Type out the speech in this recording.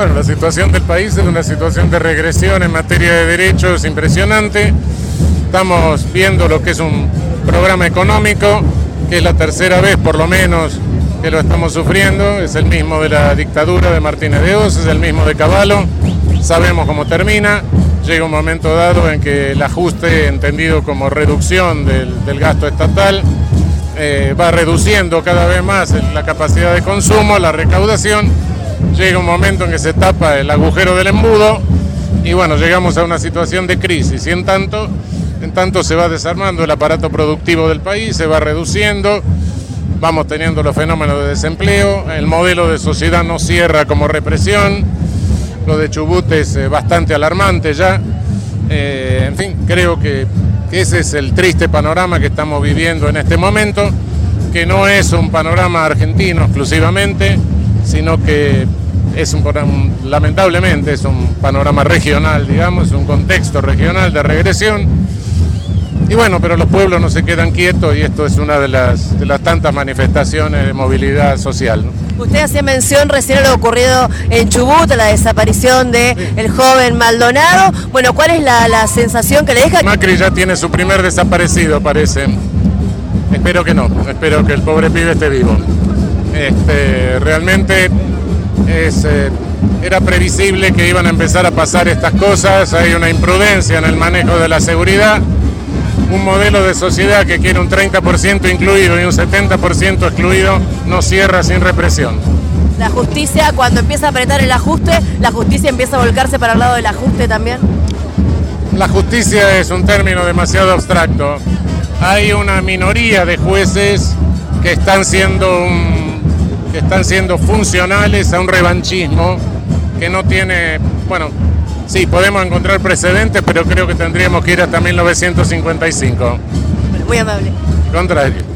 Bueno, la situación del país es una situación de regresión en materia de derechos impresionante. Estamos viendo lo que es un programa económico, que es la tercera vez por lo menos que lo estamos sufriendo. Es el mismo de la dictadura de Martínez de Oz, es el mismo de Caballo. Sabemos cómo termina. Llega un momento dado en que el ajuste, entendido como reducción del, gasto estatal, eh, va reduciendo cada vez más la capacidad de consumo, la recaudación llega un momento en que se tapa el agujero del embudo y bueno, llegamos a una situación de crisis. Y en tanto, en tanto se va desarmando el aparato productivo del país, se va reduciendo, vamos teniendo los fenómenos de desempleo, el modelo de sociedad no cierra como represión, lo de Chubut es eh, bastante alarmante ya, eh, en fin, creo que ese es el triste panorama que estamos viviendo en este momento, que no es un panorama argentino exclusivamente, sino que es un, lamentablemente es un panorama regional, digamos, un contexto regional de regresión. Y bueno, pero los pueblos no se quedan quietos y esto es una de las, de las tantas manifestaciones de movilidad social. Usted hacía mención recién a lo ocurrido en Chubut, la desaparición del el joven Maldonado. Bueno, ¿cuál es la, la sensación que le deja? Macri ya tiene su primer desaparecido, parece. Espero que no, espero que el pobre pibe esté vivo. Este, realmente es, eh, era previsible que iban a empezar a pasar estas cosas, hay una imprudencia en el manejo de la seguridad, un modelo de sociedad que quiere un 30% incluido y un 70% excluido no cierra sin represión. La justicia, cuando empieza a apretar el ajuste, la justicia empieza a volcarse para el lado del ajuste también. La justicia es un término demasiado abstracto. Hay una minoría de jueces que están siendo un que están siendo funcionales a un revanchismo que no tiene, bueno, sí, podemos encontrar precedentes, pero creo que tendríamos que ir hasta 1955. Muy amable. Contrario.